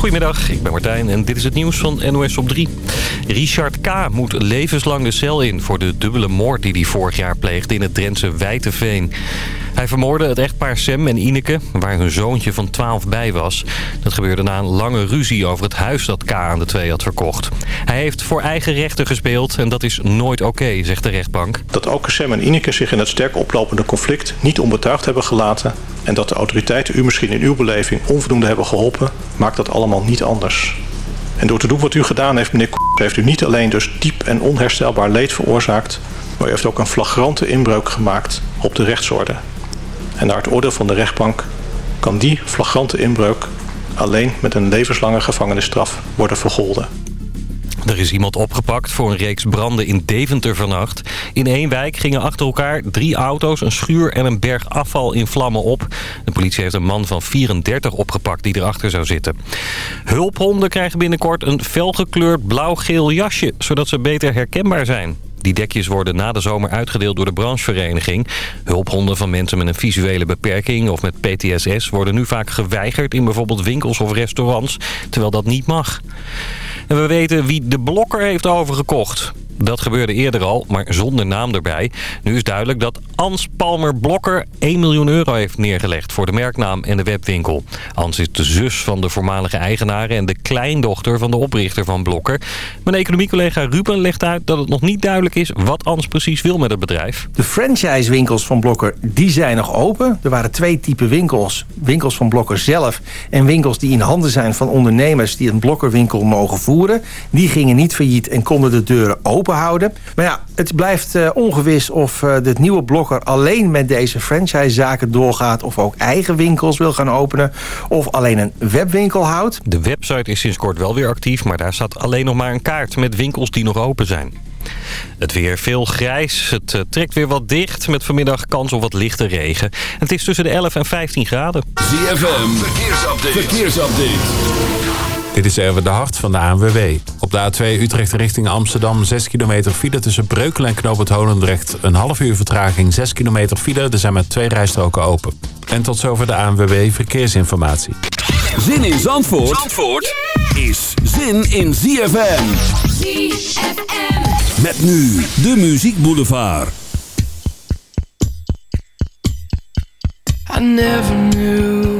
Goedemiddag, ik ben Martijn en dit is het nieuws van NOS op 3. Richard K. moet levenslang de cel in voor de dubbele moord die hij vorig jaar pleegde in het Drentse Wijteveen. Hij vermoordde het echtpaar Sam en Ineke, waar hun zoontje van 12 bij was. Dat gebeurde na een lange ruzie over het huis dat K. aan de twee had verkocht. Hij heeft voor eigen rechten gespeeld en dat is nooit oké, zegt de rechtbank. Dat ook Sam en Ineke zich in het sterk oplopende conflict niet onbetuigd hebben gelaten... en dat de autoriteiten u misschien in uw beleving onvoldoende hebben geholpen... maakt dat allemaal niet anders. En door te doen wat u gedaan heeft, meneer K... heeft u niet alleen dus diep en onherstelbaar leed veroorzaakt... maar u heeft ook een flagrante inbreuk gemaakt op de rechtsorde. En naar het oordeel van de rechtbank kan die flagrante inbreuk alleen met een levenslange gevangenisstraf worden vergolden. Er is iemand opgepakt voor een reeks branden in Deventer vannacht. In één wijk gingen achter elkaar drie auto's, een schuur en een berg afval in vlammen op. De politie heeft een man van 34 opgepakt die erachter zou zitten. Hulphonden krijgen binnenkort een felgekleurd blauw-geel jasje, zodat ze beter herkenbaar zijn. Die dekjes worden na de zomer uitgedeeld door de branchevereniging. Hulphonden van mensen met een visuele beperking of met PTSS... worden nu vaak geweigerd in bijvoorbeeld winkels of restaurants... terwijl dat niet mag. En we weten wie de blokker heeft overgekocht. Dat gebeurde eerder al, maar zonder naam erbij. Nu is duidelijk dat Ans Palmer Blokker 1 miljoen euro heeft neergelegd voor de merknaam en de webwinkel. Ans is de zus van de voormalige eigenaren en de kleindochter van de oprichter van Blokker. Mijn economiecollega Ruben legt uit dat het nog niet duidelijk is wat Ans precies wil met het bedrijf. De franchisewinkels van Blokker die zijn nog open. Er waren twee typen winkels. Winkels van Blokker zelf en winkels die in handen zijn van ondernemers die een Blokkerwinkel mogen voeren. Die gingen niet failliet en konden de deuren open houden. Maar ja, het blijft uh, ongewis of uh, de nieuwe blokker alleen met deze franchisezaken doorgaat... of ook eigen winkels wil gaan openen of alleen een webwinkel houdt. De website is sinds kort wel weer actief, maar daar staat alleen nog maar een kaart met winkels die nog open zijn. Het weer veel grijs. Het uh, trekt weer wat dicht. Met vanmiddag kans op wat lichte regen. Het is tussen de 11 en 15 graden. ZFM. Verkeersupdate. Verkeersupdate. Dit is Erwin de Hart van de ANWB. Op de A2 Utrecht richting Amsterdam 6 kilometer file tussen Breukelen en Knoop het Holendrecht. Een half uur vertraging, 6 kilometer file. Er zijn maar twee rijstroken open. En tot zover de ANWB Verkeersinformatie. Zin in Zandvoort, Zandvoort is zin in ZFM. ZFM. Met nu de Muziek Boulevard. I never knew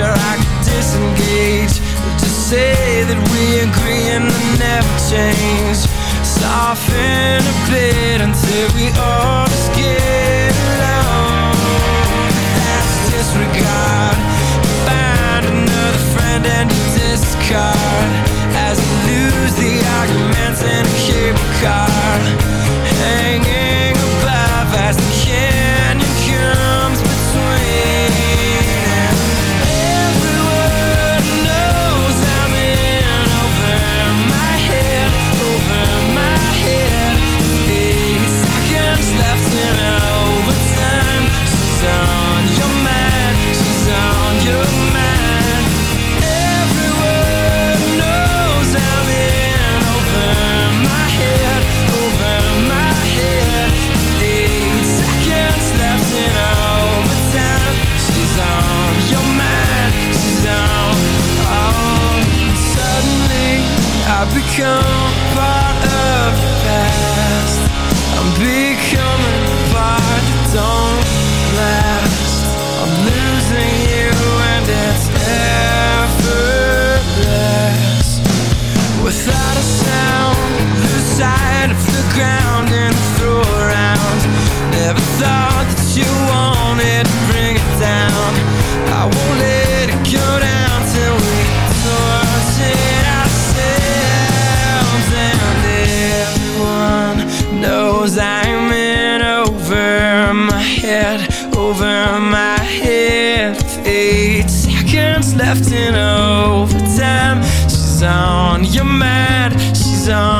stranger I could disengage Just say that we agree and never change? Soften a bit until we all just get along. That's disregard. Find another friend and discard. As you lose the arguments in a cable part of the past. I'm becoming part that don't last. I'm losing you and it's effortless Without a sound, lose sight of the ground and throw around. Never thought that you wanted, bring it down. I won't let it go down head over my head. Eight seconds left in overtime. She's on your mind, she's on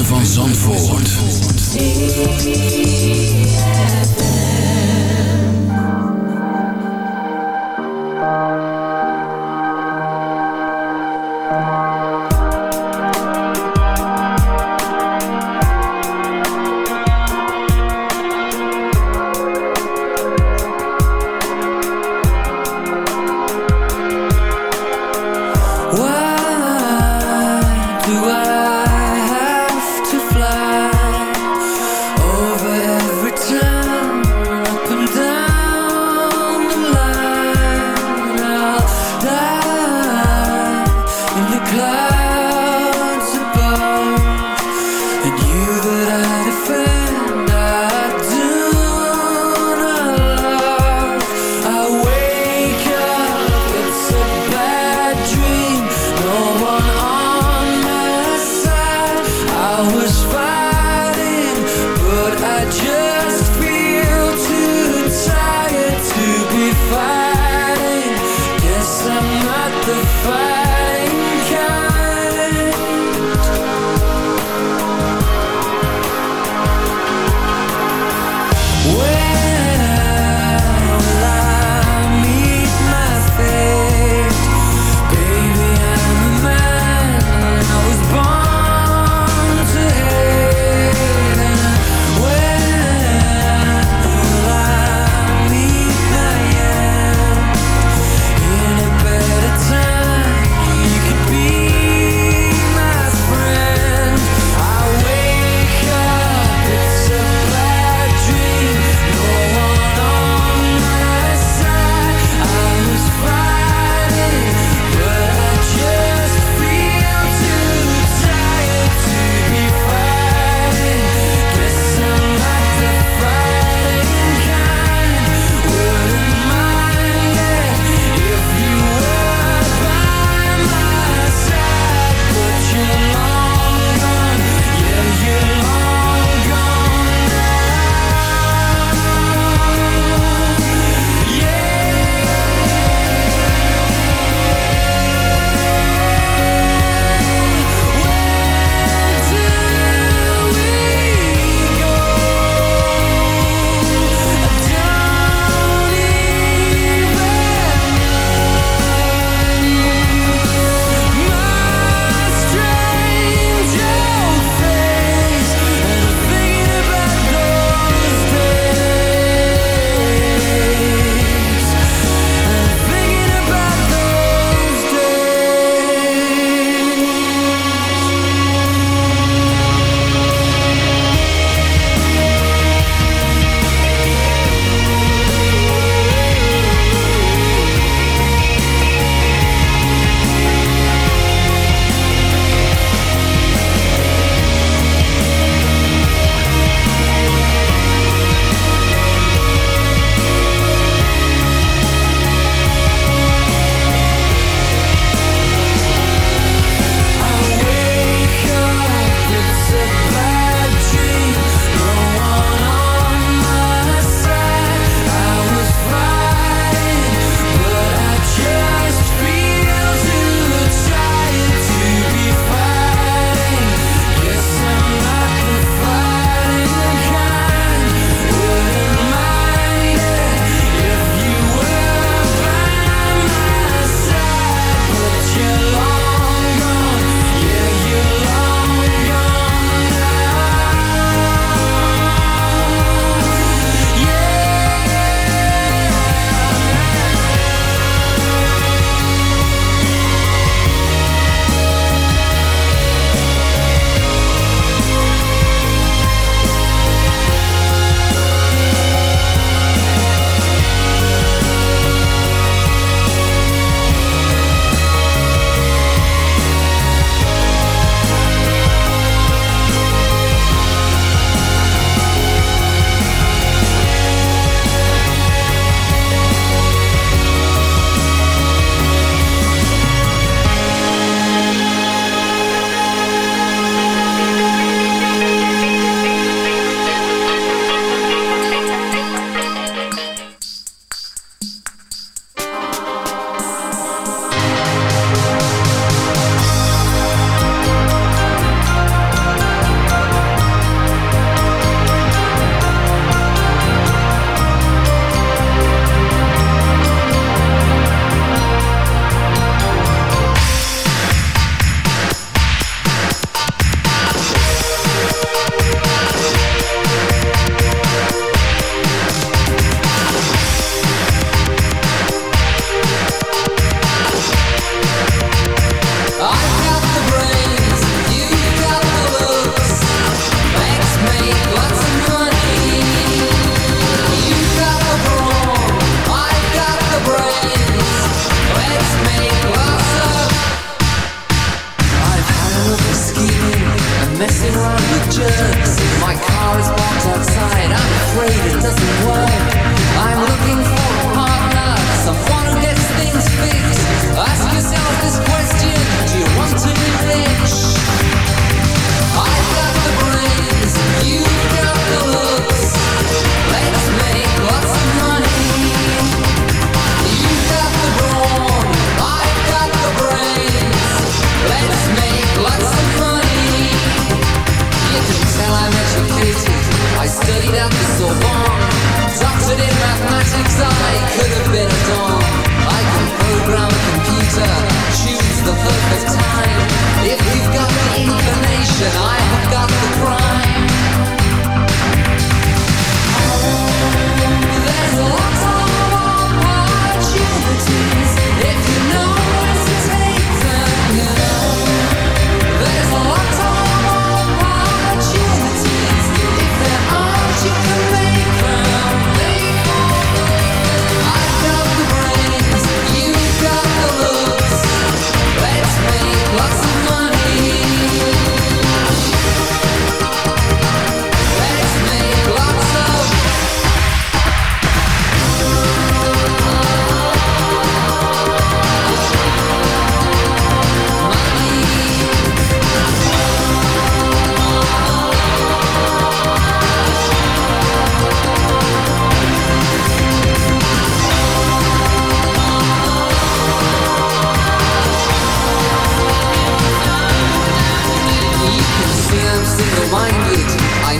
van Zandvoort.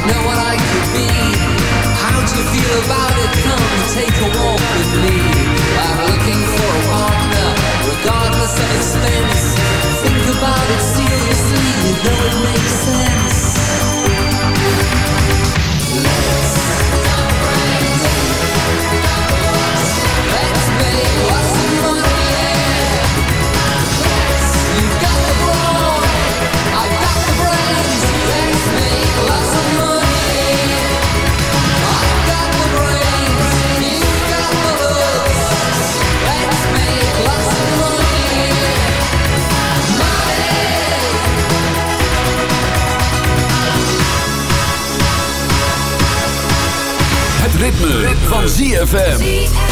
know what I could be. How do you feel about it? van ZFM.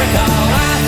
recall I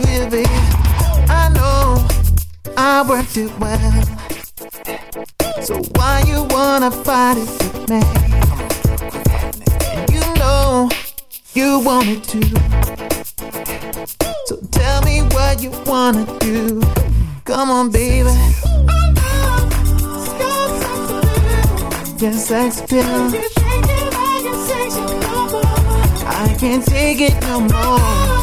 baby. I know I worked it well. So why you wanna fight it with me? You know you want it to. So tell me what you wanna do. Come on, baby. Yes, sex appeal. I can't take it no more.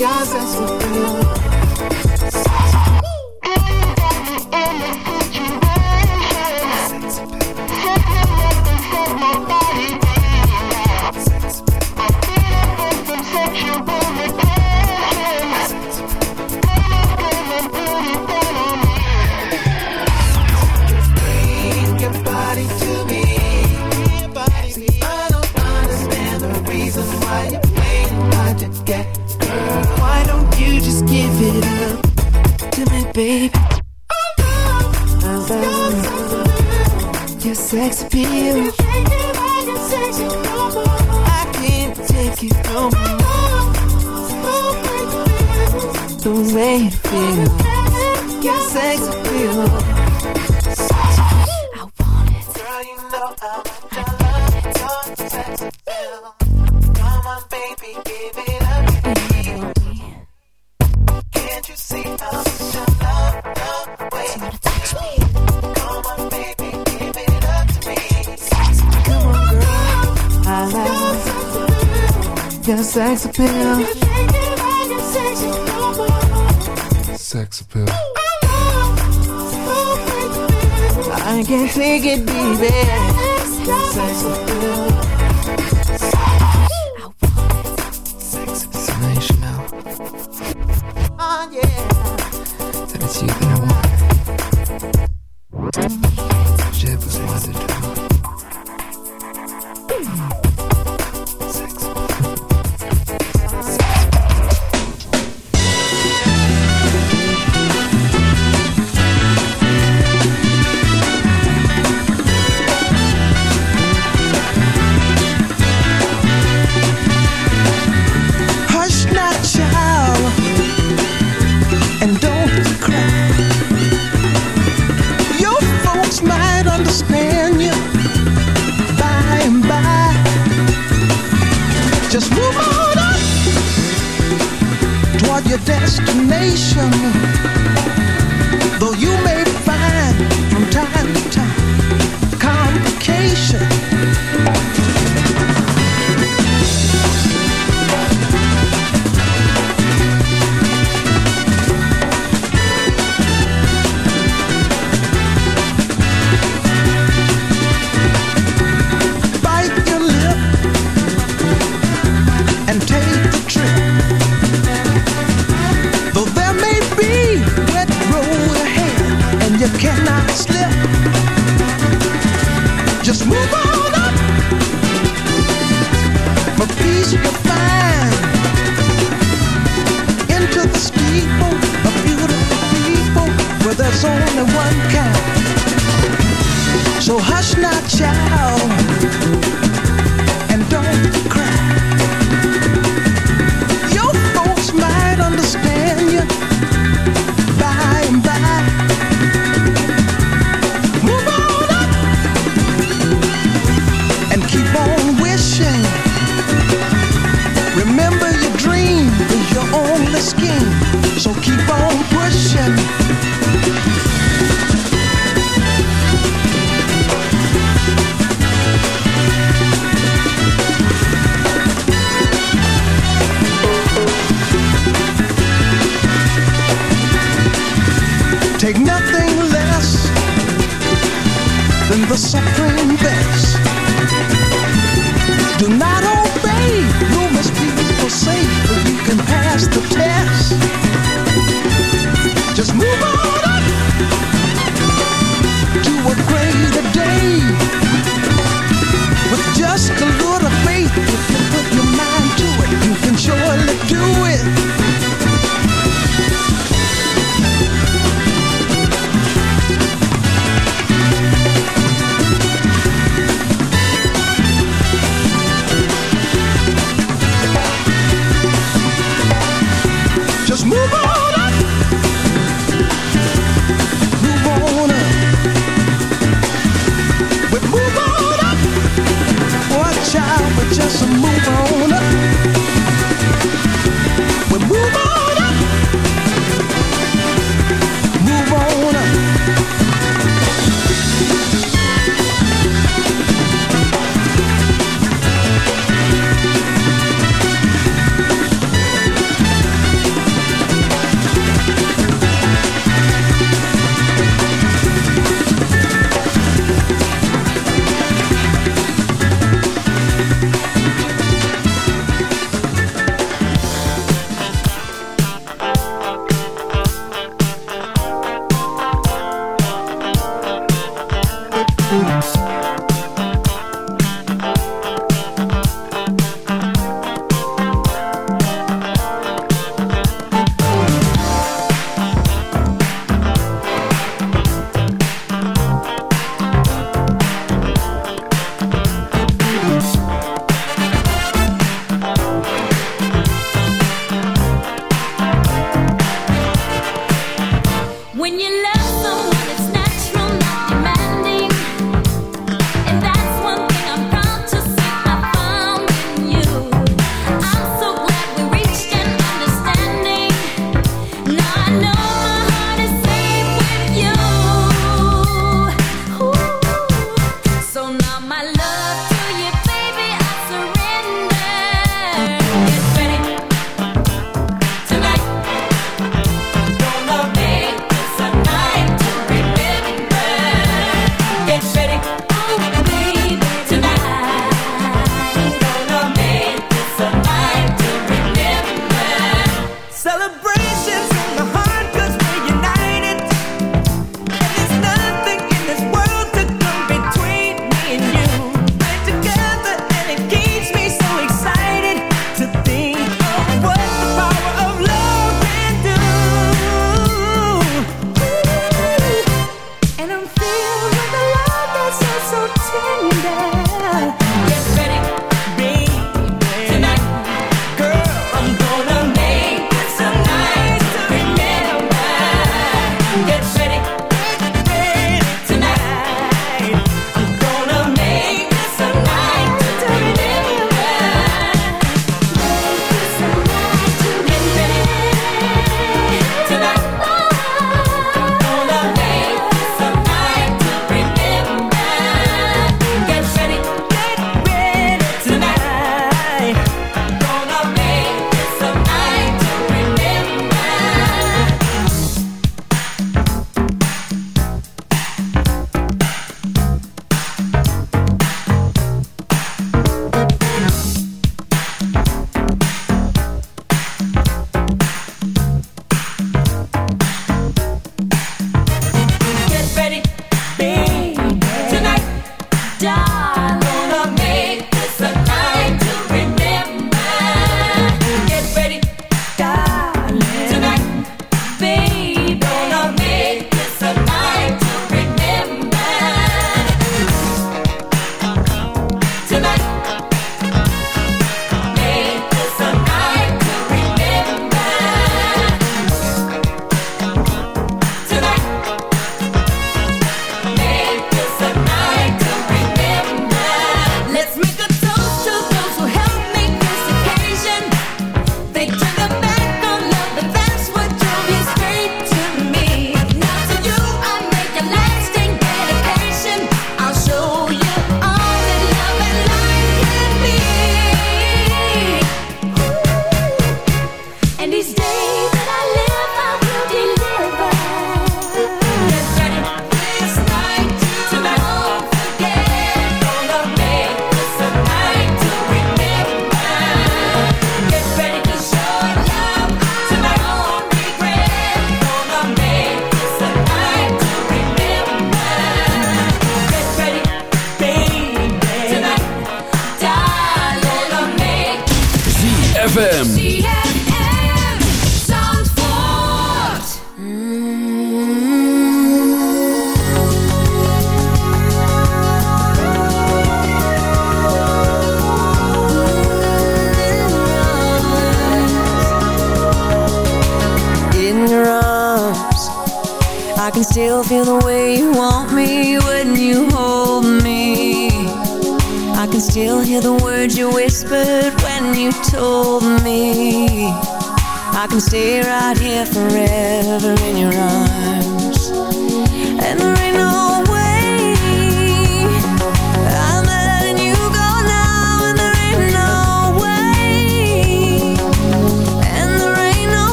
ya se supera. baby. Uh -oh. Your sex appeal. I can't take it, baby. Yes, I so feel.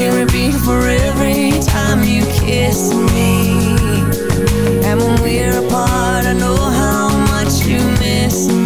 hear it beat for every time you kiss me. And when we're apart I know how much you miss me.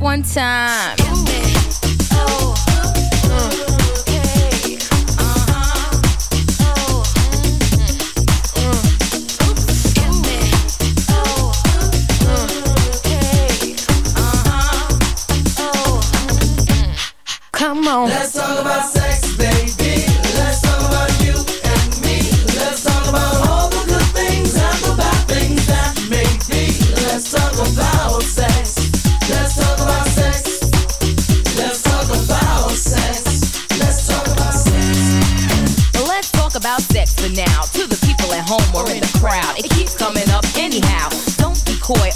one time.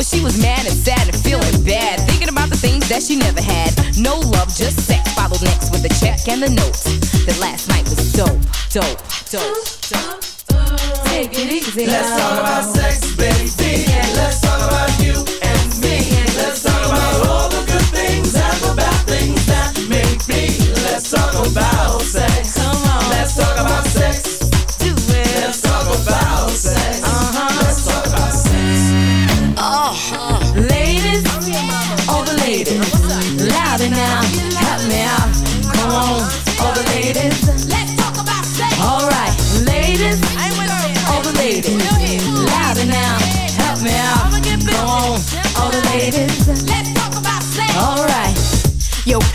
but she was mad and sad and feeling bad. Thinking about the things that she never had. No love, just sex. Followed next with the check and the note. That last night was dope, dope, dope, dope. Take it easy. Let's talk about sex, baby. Let's talk about you and me. Let's talk about all the good things and the bad things that make me. Let's talk about sex.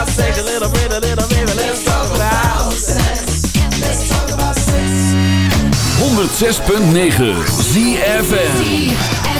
About sex a little bit, a little bit. Let's talk about sex. Let's talk about sex. 106.9 ZFN